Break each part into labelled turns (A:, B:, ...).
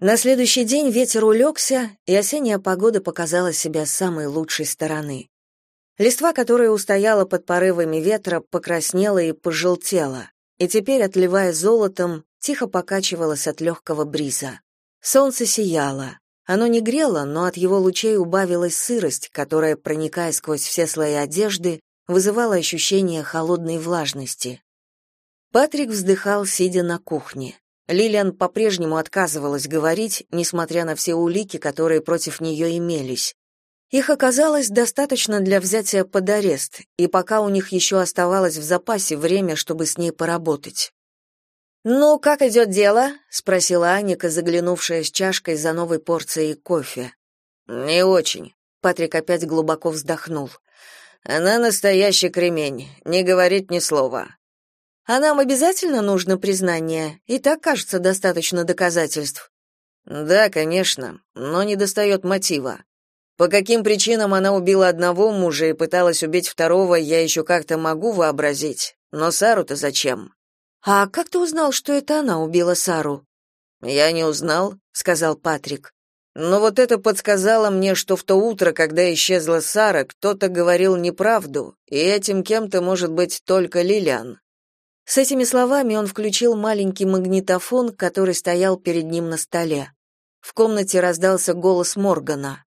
A: На следующий день ветер улегся, и осенняя погода показала себя с самой лучшей стороны. Листва, которая устояла под порывами ветра, покраснела и пожелтела, и теперь, отливая золотом, тихо покачивалась от легкого бриза. Солнце сияло. Оно не грело, но от его лучей убавилась сырость, которая, проникая сквозь все слои одежды, вызывала ощущение холодной влажности. Патрик вздыхал, сидя на кухне. Лилиан по-прежнему отказывалась говорить, несмотря на все улики, которые против нее имелись. Их оказалось достаточно для взятия под арест, и пока у них еще оставалось в запасе время, чтобы с ней поработать. «Ну, как идет дело?» — спросила Аника, заглянувшая с чашкой за новой порцией кофе.
B: «Не очень», —
A: Патрик опять глубоко вздохнул.
B: «Она настоящий кремень, не говорит ни слова.
A: А нам обязательно нужно признание? И так, кажется, достаточно доказательств.
B: Да, конечно, но не достает мотива. По каким причинам она убила одного мужа и пыталась убить второго, я еще как-то могу вообразить. Но Сару-то зачем?
A: А как ты узнал, что это она убила Сару?
B: Я не узнал, сказал Патрик. Но вот это подсказало мне, что в то утро, когда исчезла Сара, кто-то говорил неправду, и этим кем-то может быть только Лилиан.
A: С этими словами он включил маленький магнитофон, который стоял перед ним на столе. В комнате раздался голос Моргана.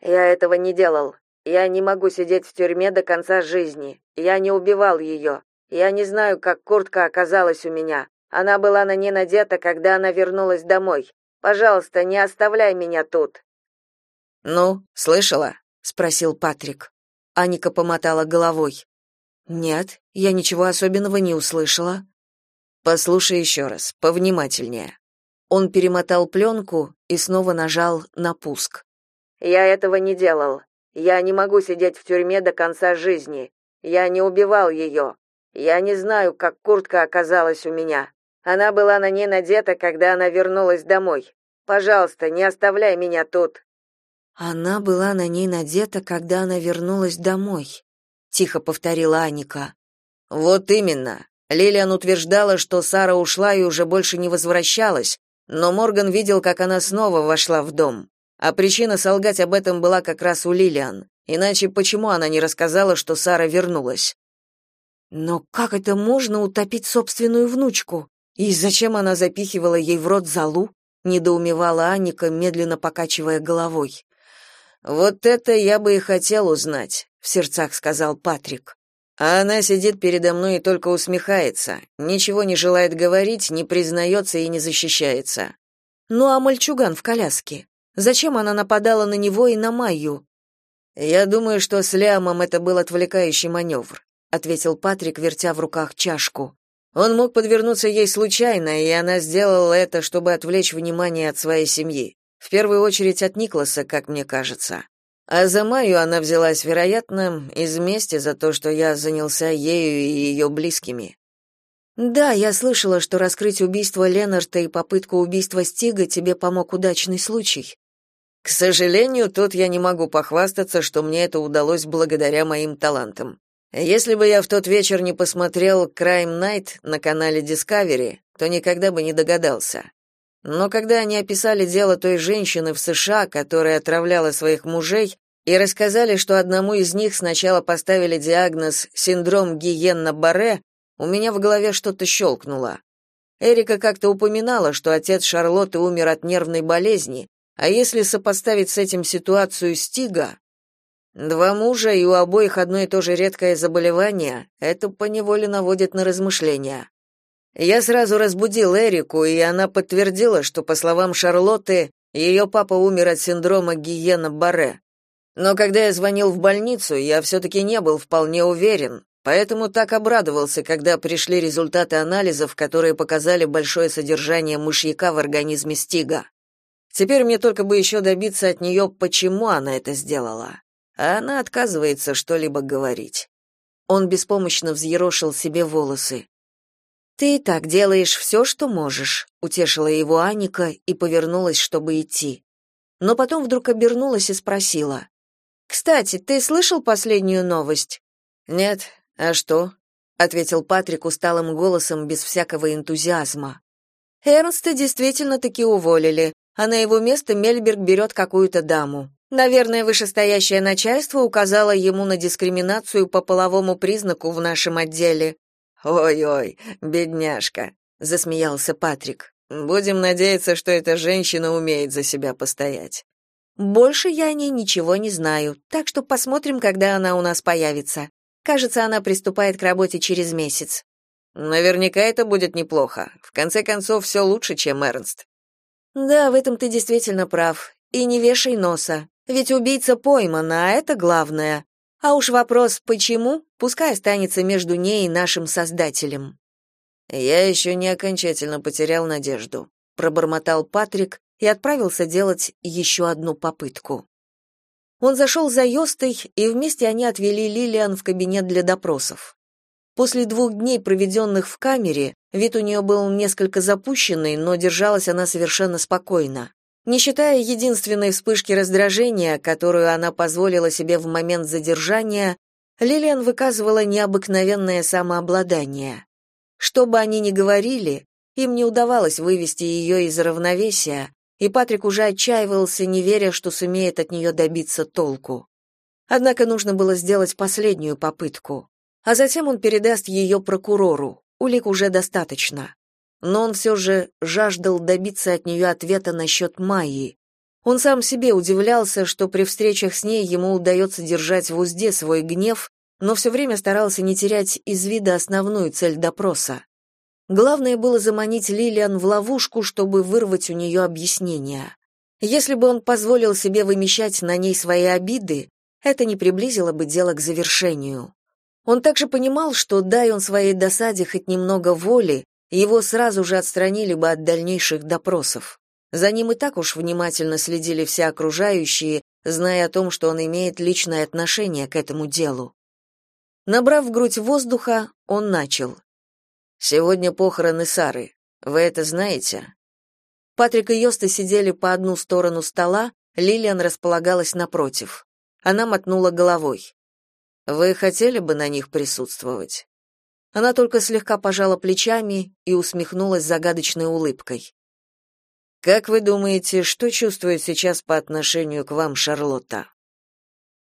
C: «Я этого не делал. Я не могу сидеть в тюрьме до конца жизни. Я не убивал ее. Я не знаю, как куртка оказалась у меня. Она была на ней надета, когда она вернулась домой. Пожалуйста, не оставляй меня тут».
B: «Ну, слышала?» — спросил Патрик.
A: Аника помотала головой. Нет, я ничего особенного не услышала.
B: Послушай еще раз, повнимательнее.
A: Он перемотал пленку и снова нажал на пуск.
C: Я этого не делал. Я не могу сидеть в тюрьме до конца жизни. Я не убивал ее. Я не знаю, как куртка оказалась у меня. Она была на ней надета, когда она вернулась домой. Пожалуйста, не оставляй меня тут.
A: Она была на ней надета, когда она вернулась домой тихо повторила Аника.
B: Вот именно. Лилиан утверждала, что Сара ушла и уже больше не возвращалась, но Морган видел, как она снова вошла в дом. А причина солгать об этом была как раз у Лилиан. Иначе почему она не рассказала, что Сара вернулась?
A: Но как это можно утопить собственную внучку? И зачем она запихивала ей в рот залу? недоумевала Аника, медленно покачивая головой.
B: Вот это я бы и хотел узнать в сердцах сказал Патрик. А она сидит передо мной и только усмехается, ничего не желает говорить, не признается и не защищается.
A: Ну а мальчуган в коляске? Зачем она нападала на него и на Майю?
B: Я думаю, что с Лиамом это был отвлекающий маневр», — ответил Патрик, вертя в руках чашку. Он мог подвернуться ей случайно, и она сделала это, чтобы отвлечь внимание от своей семьи. В первую очередь от Никласа, как мне кажется. А за Майю она взялась, вероятно, из мести за то, что я занялся ею и ее близкими.
A: Да, я слышала, что раскрыть убийство Ленарта и попытку убийства Стига тебе помог удачный случай.
B: К сожалению, тут я не могу похвастаться, что мне это удалось благодаря моим талантам. Если бы я в тот вечер не посмотрел Crime Night на канале Discovery, то никогда бы не догадался. Но когда они описали дело той женщины в США, которая отравляла своих мужей, и рассказали, что одному из них сначала поставили диагноз синдром Гиенна-Барре, у меня в голове что-то щелкнуло. Эрика как-то упоминала, что отец Шарлотты умер от нервной болезни, а если сопоставить с этим ситуацию Стига, два мужа и у обоих одно и то же редкое заболевание, это поневоле наводит на размышления. Я сразу разбудил Эрику, и она подтвердила, что, по словам Шарлотты, ее папа умер от синдрома Гиена-Барре. Но когда я звонил в больницу, я все-таки не был вполне уверен, поэтому так обрадовался, когда пришли результаты анализов, которые показали большое содержание мышьяка в организме Стига. Теперь мне только бы еще добиться от нее, почему она это сделала. А она отказывается что-либо говорить.
A: Он беспомощно взъерошил себе волосы. «Ты и так делаешь все, что можешь», — утешила его Аника и повернулась, чтобы идти. Но потом вдруг обернулась и спросила. Кстати, ты слышал последнюю новость?
B: Нет. А что? ответил Патрик усталым голосом без всякого энтузиазма.
A: Эрнста действительно таки уволили. а на его место Мельберг берет какую-то даму. Наверное, вышестоящее начальство указало ему на дискриминацию по половому признаку в нашем отделе.
B: Ой-ой, бедняжка, засмеялся Патрик. Будем надеяться, что эта женщина умеет за себя постоять.
A: Больше я о ней ничего не знаю, так что посмотрим, когда она у нас появится. Кажется, она приступает к работе через месяц.
B: Наверняка это будет неплохо. В конце концов, все лучше, чем Эрнст.
A: Да, в этом ты действительно прав. И не вешай носа. Ведь убийца пойман, а это главное. А уж вопрос «почему?» пускай останется между ней и нашим создателем.
B: Я еще не окончательно потерял надежду,
A: пробормотал Патрик и отправился делать еще одну попытку. Он зашел за Йостой, и вместе они отвели Лилиан в кабинет для допросов. После двух дней, проведенных в камере, вид у нее был несколько запущенный, но держалась она совершенно спокойно. Не считая единственной вспышки раздражения, которую она позволила себе в момент задержания, Лилиан выказывала необыкновенное самообладание. Что бы они ни говорили, им не удавалось вывести ее из равновесия, и Патрик уже отчаивался, не веря, что сумеет от нее добиться толку. Однако нужно было сделать последнюю попытку а затем он передаст ее прокурору. Улик уже достаточно. Но он все же жаждал добиться от нее ответа насчет Майи. Он сам себе удивлялся, что при встречах с ней ему удается держать в узде свой гнев, но все время старался не терять из вида основную цель допроса. Главное было заманить Лилиан в ловушку, чтобы вырвать у нее объяснение. Если бы он позволил себе вымещать на ней свои обиды, это не приблизило бы дело к завершению. Он также понимал, что дай он своей досаде хоть немного воли, его сразу же отстранили бы от дальнейших допросов. За ним и так уж внимательно следили все окружающие, зная о том, что он имеет личное отношение к этому делу. Набрав в грудь воздуха, он начал.
B: «Сегодня похороны Сары. Вы это знаете?»
A: Патрик и Йоста сидели по одну сторону стола, Лилиан располагалась напротив. Она мотнула головой.
B: Вы хотели бы на них присутствовать?
A: Она только слегка пожала плечами и усмехнулась загадочной улыбкой.
B: Как вы думаете, что чувствует сейчас по отношению к вам Шарлотта?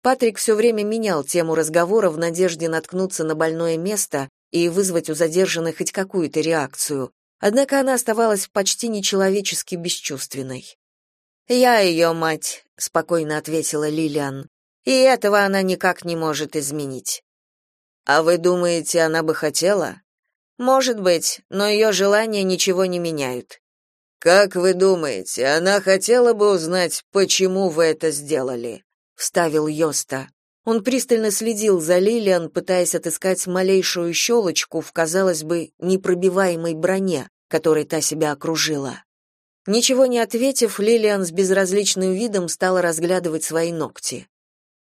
A: Патрик все время менял тему разговора в надежде наткнуться на больное место и вызвать у задержанной хоть какую-то реакцию. Однако она оставалась почти нечеловечески бесчувственной. «Я ее мать», — спокойно ответила Лилиан. И этого она никак не может изменить.
B: А вы думаете, она бы хотела?
A: Может быть, но ее желания ничего не меняют.
B: Как вы думаете, она хотела бы узнать, почему вы это сделали?
A: вставил Йоста. Он пристально следил за Лилиан, пытаясь отыскать малейшую щелочку в, казалось бы, непробиваемой броне, которой та себя окружила. Ничего не ответив, Лилиан с безразличным видом стала разглядывать свои ногти.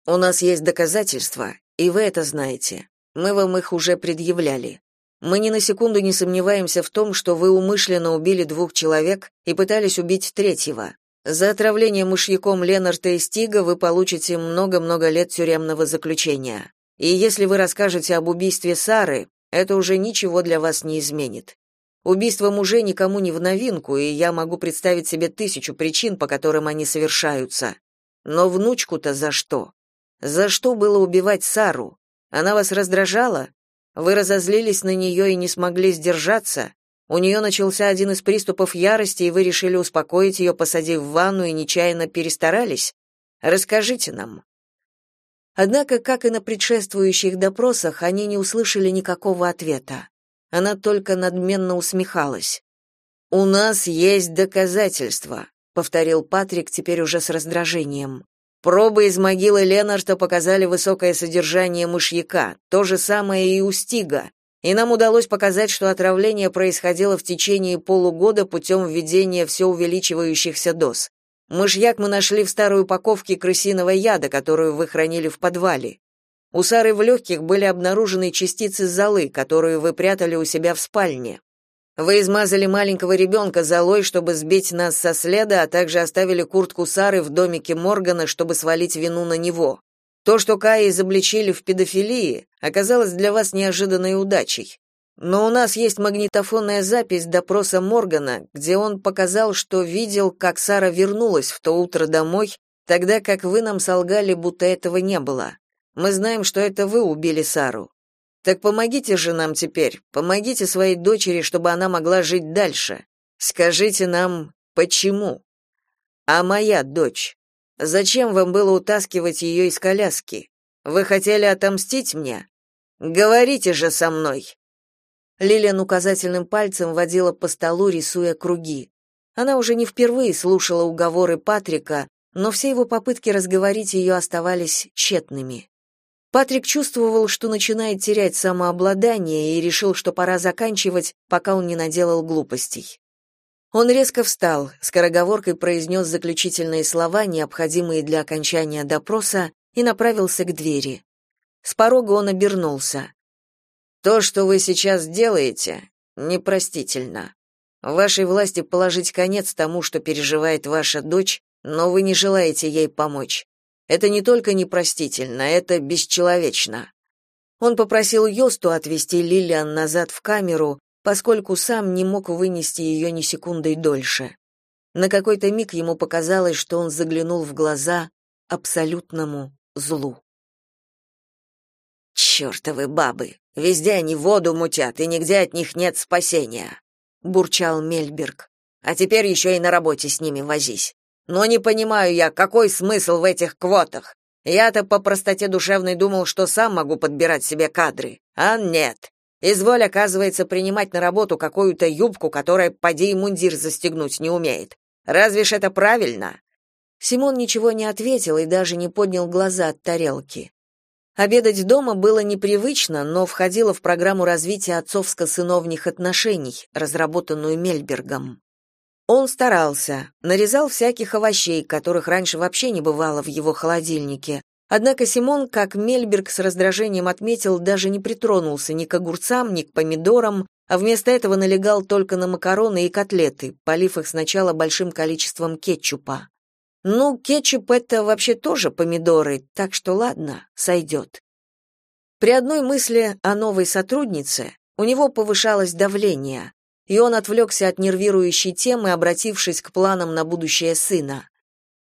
B: У нас есть доказательства, и вы это знаете. Мы вам их уже предъявляли. Мы ни на секунду не сомневаемся в том, что вы умышленно убили двух человек и пытались убить третьего. За отравление мышьяком Ленарта и Стига вы получите много-много лет тюремного заключения. И если вы расскажете об убийстве Сары, это уже ничего для вас не изменит. Убийство мужей никому не в новинку, и я могу представить себе тысячу причин, по которым они совершаются. Но внучку-то за что? За что было убивать Сару? Она вас раздражала? Вы разозлились на нее и не смогли сдержаться? У нее начался один из приступов ярости, и вы решили успокоить ее, посадив в ванну и нечаянно перестарались? Расскажите нам.
A: Однако, как и на предшествующих допросах, они не услышали никакого ответа. Она только надменно усмехалась.
B: У нас есть доказательства, повторил Патрик теперь уже с раздражением. Пробы из могилы Ленарта показали высокое содержание мышьяка, то же самое и у Стига, и нам удалось показать, что отравление происходило в течение полугода путем введения все увеличивающихся доз. Мышьяк мы нашли в старой упаковке крысиного яда, которую вы хранили в подвале. У Сары в легких были обнаружены частицы золы, которую вы прятали у себя в спальне. Вы измазали маленького ребенка золой, чтобы сбить нас со следа, а также оставили куртку Сары в домике Моргана, чтобы свалить вину на него. То, что Кая изобличили в педофилии, оказалось для вас неожиданной удачей. но у нас есть магнитофонная запись допроса Моргана, где он показал, что видел, как Сара вернулась в то утро домой, тогда как вы нам солгали, будто этого не было. Мы знаем, что это вы убили Сару. Так помогите же нам теперь, помогите своей дочери, чтобы она могла жить дальше. Скажите нам, почему? А моя дочь? Зачем вам было утаскивать ее из коляски? Вы хотели отомстить мне? Говорите же со мной. Лилиан указательным пальцем водила по столу, рисуя круги. Она уже не впервые слушала уговоры Патрика, но все его попытки разговорить ее оставались тщетными. Патрик чувствовал, что начинает терять самообладание и решил, что пора заканчивать, пока он не наделал глупостей. Он резко встал, скороговоркой произнес заключительные слова, необходимые для окончания допроса, и направился к двери. С порога он обернулся. То, что вы сейчас делаете, непростительно. В вашей власти положить конец тому, что переживает ваша дочь, но вы не желаете ей помочь. Это не только непростительно, это бесчеловечно. Он попросил Йосту отвезти Лилиан назад в камеру, поскольку сам не мог вынести ее ни секундой дольше. На какой-то миг ему показалось, что он заглянул в глаза абсолютному злу.
C: «Чертовы бабы! Везде они воду мутят, и нигде от них нет спасения!» — бурчал Мельберг. «А теперь еще и на работе с ними возись. Но не понимаю я, какой смысл в этих квотах? Я-то по простоте душевной думал, что сам могу подбирать себе кадры. А нет. Изволь, оказывается, принимать на работу какую-то юбку, которая поди и мундир застегнуть не умеет. Разве ж это правильно?»
A: Симон ничего не ответил и даже не поднял глаза от тарелки. Обедать дома было непривычно, но входило в программу развития отцовско-сыновних отношений, разработанную Мельбергом. Он старался, нарезал всяких овощей, которых раньше вообще не бывало в его холодильнике. Однако Симон, как Мельберг с раздражением отметил, даже не притронулся ни к огурцам, ни к помидорам, а вместо этого налегал только на макароны и котлеты, полив их сначала большим количеством кетчупа. Ну, кетчуп — это вообще тоже помидоры, так что ладно, сойдет. При одной мысли о новой сотруднице у него повышалось давление, и он отвлекся от нервирующей темы, обратившись к планам на будущее сына.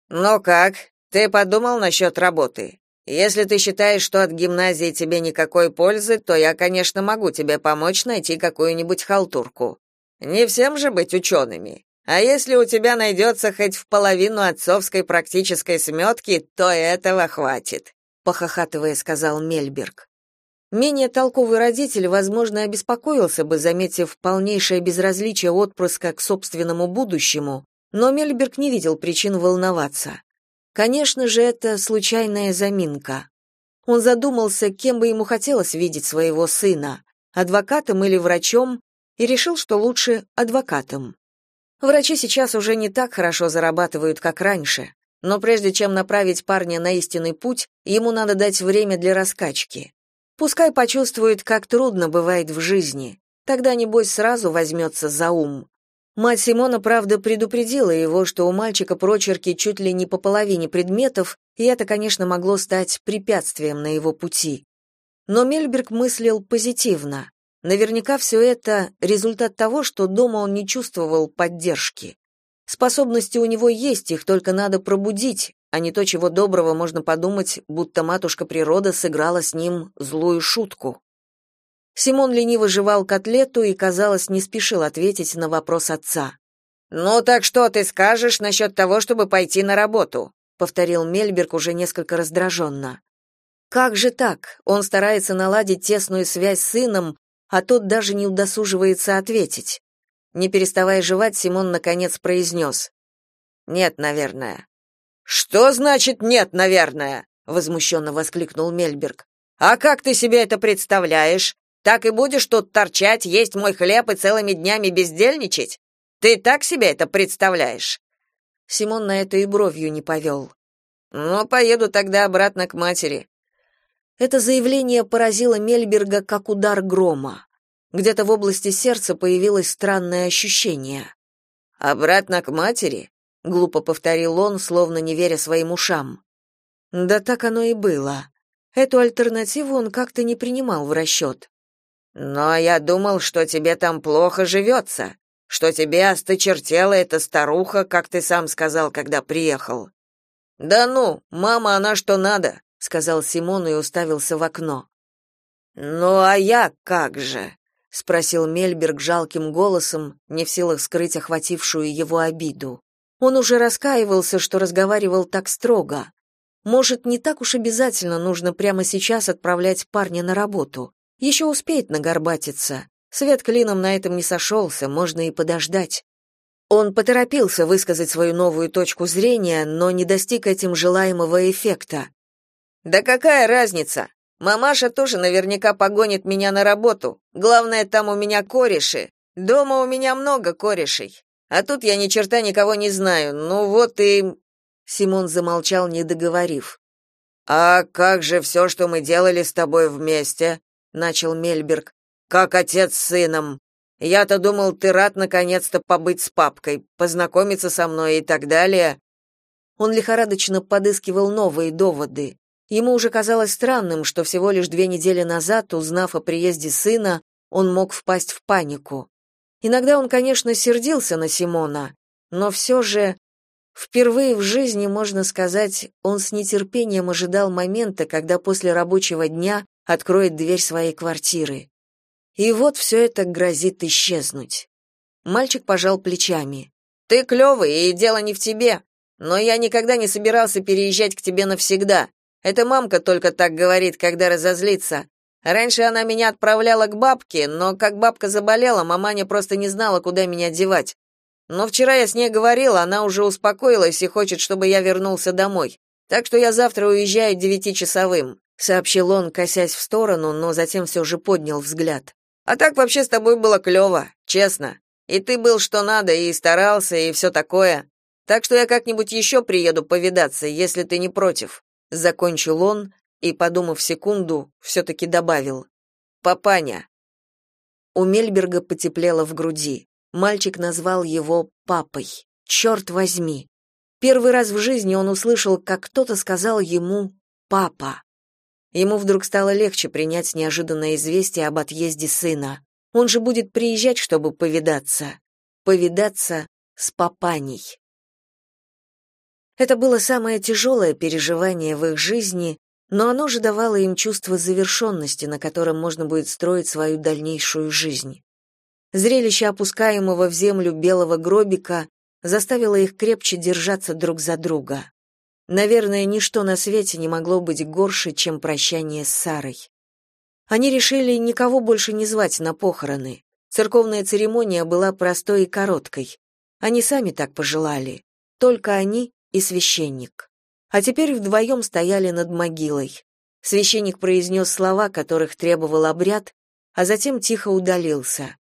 C: «Ну как, ты подумал насчет работы? Если ты считаешь, что от гимназии тебе никакой пользы, то я, конечно, могу тебе помочь найти какую-нибудь халтурку. Не всем же быть учеными. А если у тебя найдется хоть в половину отцовской практической сметки, то этого хватит, похохатывая сказал Мельберг.
A: Менее толковый родитель, возможно, обеспокоился бы, заметив полнейшее безразличие отпрыска к собственному будущему, но Мельберг не видел причин волноваться. Конечно же, это случайная заминка. Он задумался, кем бы ему хотелось видеть своего сына, адвокатом или врачом, и решил, что лучше адвокатом. Врачи сейчас уже не так хорошо зарабатывают, как раньше, но прежде чем направить парня на истинный путь, ему надо дать время для раскачки. Пускай почувствует, как трудно бывает в жизни, тогда, небось, сразу возьмется за ум. Мать Симона, правда, предупредила его, что у мальчика прочерки чуть ли не по половине предметов, и это, конечно, могло стать препятствием на его пути. Но Мельберг мыслил позитивно. Наверняка все это результат того, что дома он не чувствовал поддержки. Способности у него есть, их только надо пробудить, а не то, чего доброго можно подумать, будто матушка природа сыграла с ним злую шутку. Симон лениво жевал котлету и, казалось, не спешил ответить на вопрос отца.
C: «Ну так что ты скажешь насчет того, чтобы пойти на работу?»
A: — повторил Мельберг уже несколько раздраженно. «Как же так? Он старается наладить тесную связь с сыном, а тот даже не удосуживается ответить. Не переставая жевать, Симон наконец произнес. «Нет, наверное».
C: «Что значит «нет, наверное»?» — возмущенно воскликнул Мельберг. «А как ты себе это представляешь? Так и будешь тут торчать, есть мой хлеб и целыми днями бездельничать? Ты так себе это представляешь?»
A: Симон на это и бровью не повел.
C: «Ну, поеду тогда обратно к матери.
A: Это заявление поразило Мельберга как удар грома. Где-то в области сердца появилось странное ощущение.
C: «Обратно к матери?» — глупо повторил он, словно не веря своим ушам.
A: Да так оно и было. Эту альтернативу он как-то не принимал в расчет.
C: Но я думал, что тебе там плохо живется, что тебе осточертела эта старуха, как ты сам сказал, когда приехал. Да ну, мама, она что надо, сказал Симон и уставился в окно. Ну а я как же? спросил Мельберг жалким голосом, не в силах скрыть охватившую его обиду. Он уже раскаивался, что разговаривал так строго. Может, не так уж обязательно нужно прямо сейчас отправлять парня на работу. Еще успеет нагорбатиться. Свет клином на этом не сошелся, можно и подождать. Он поторопился высказать свою новую точку зрения, но не достиг этим желаемого эффекта. «Да какая разница? Мамаша тоже наверняка погонит меня на работу. Главное, там у меня кореши. Дома у меня много корешей. А тут я ни черта никого не знаю. Ну вот и Симон замолчал, не договорив. А как же все, что мы делали с тобой вместе? Начал Мельберг. Как отец с сыном. Я-то думал, ты рад наконец-то побыть с папкой, познакомиться со мной и так далее. Он лихорадочно подыскивал новые доводы. Ему уже казалось странным, что всего лишь две недели назад, узнав о приезде сына, он мог впасть в панику. Иногда он, конечно, сердился на Симона, но все же впервые в жизни, можно сказать, он с нетерпением ожидал момента, когда после рабочего дня откроет дверь своей квартиры. И вот все это грозит исчезнуть. Мальчик пожал плечами. Ты клевый, и дело не в тебе. Но я никогда не собирался переезжать к тебе навсегда. Это мамка только так говорит, когда разозлится. Раньше она меня отправляла к бабке, но как бабка заболела, маманя просто не знала, куда меня девать. Но вчера я с ней говорила, она уже успокоилась и хочет, чтобы я вернулся домой. Так что я завтра уезжаю девятичасовым», — сообщил он, косясь в сторону, но затем все же поднял взгляд. «А так вообще с тобой было клево, честно. И ты был что надо, и старался, и все такое. Так что я как-нибудь еще приеду повидаться, если ты не против» закончил он и, подумав секунду, все-таки добавил. «Папаня». У Мельберга потеплело в груди. Мальчик назвал его папой. Черт возьми. Первый раз в жизни он услышал, как кто-то сказал ему «папа». Ему вдруг стало легче принять неожиданное известие об отъезде сына. Он же будет приезжать, чтобы повидаться. Повидаться с папаней. Это было самое тяжелое переживание в их жизни, но оно же давало им чувство завершенности, на котором можно будет строить свою дальнейшую жизнь. Зрелище опускаемого в землю белого гробика заставило их крепче держаться друг за друга. Наверное, ничто на свете не могло быть горше, чем прощание с Сарой. Они решили никого больше не звать на похороны. Церковная церемония была простой и короткой. Они сами так пожелали. Только они и священник. А теперь вдвоем стояли над могилой. Священник произнес слова, которых требовал обряд, а затем тихо удалился.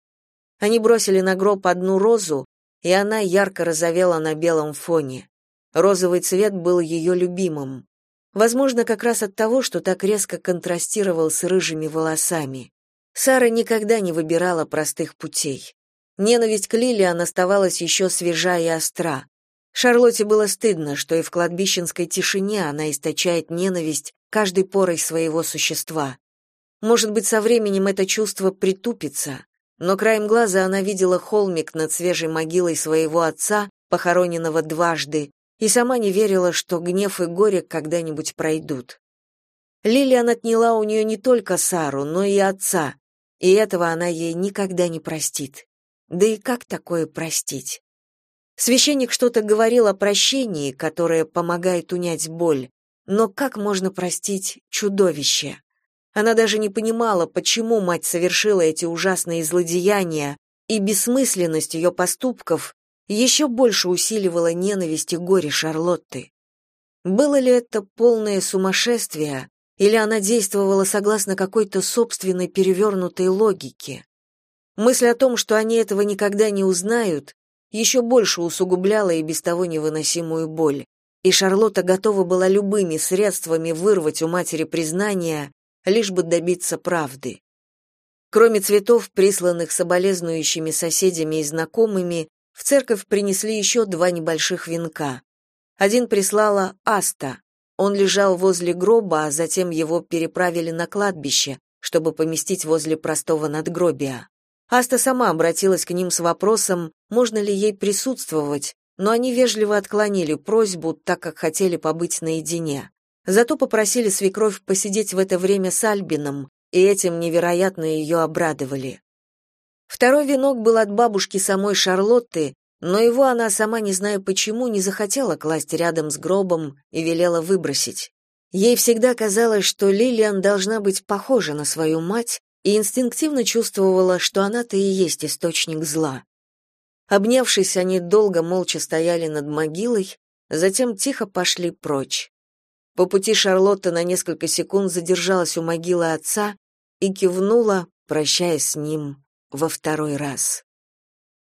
C: Они бросили на гроб одну розу, и она ярко разовела на белом фоне. Розовый цвет был ее любимым. Возможно, как раз от того, что так резко контрастировал с рыжими волосами. Сара никогда не выбирала простых путей. Ненависть к Лилиан оставалась еще свежа и остра. Шарлотте было стыдно, что и в кладбищенской тишине она источает ненависть каждой порой своего существа. Может быть, со временем это чувство притупится, но краем глаза она видела холмик над свежей могилой своего отца, похороненного дважды, и сама не верила, что гнев и горе когда-нибудь пройдут. Лилиан отняла у нее не только Сару, но и отца, и этого она ей никогда не простит. Да и как такое простить? Священник что-то говорил о прощении, которое помогает унять боль, но как можно простить чудовище? Она даже не понимала, почему мать совершила эти ужасные злодеяния, и бессмысленность ее поступков еще больше усиливала ненависть и горе Шарлотты. Было ли это полное сумасшествие, или она действовала согласно какой-то собственной перевернутой логике? Мысль о том, что они этого никогда не узнают, еще больше усугубляла и без того невыносимую боль, и Шарлотта готова была любыми средствами вырвать у матери признание, лишь бы добиться правды. Кроме цветов, присланных соболезнующими соседями и знакомыми, в церковь принесли еще два небольших венка. Один прислала Аста. Он лежал возле гроба, а затем его переправили на кладбище,
A: чтобы поместить возле простого надгробия. Аста сама обратилась к ним с вопросом, можно ли ей присутствовать, но они вежливо отклонили просьбу, так как хотели побыть наедине. Зато попросили свекровь посидеть в это время с Альбином, и этим невероятно ее обрадовали. Второй венок был от бабушки самой Шарлотты, но его она сама, не зная почему, не захотела класть рядом с гробом и велела выбросить. Ей всегда казалось, что Лилиан должна быть похожа на свою мать, и инстинктивно чувствовала, что она-то и есть источник зла. Обнявшись, они долго молча стояли над могилой, затем тихо пошли прочь. По пути Шарлотта на несколько секунд задержалась у могилы отца и кивнула, прощаясь с ним во второй раз.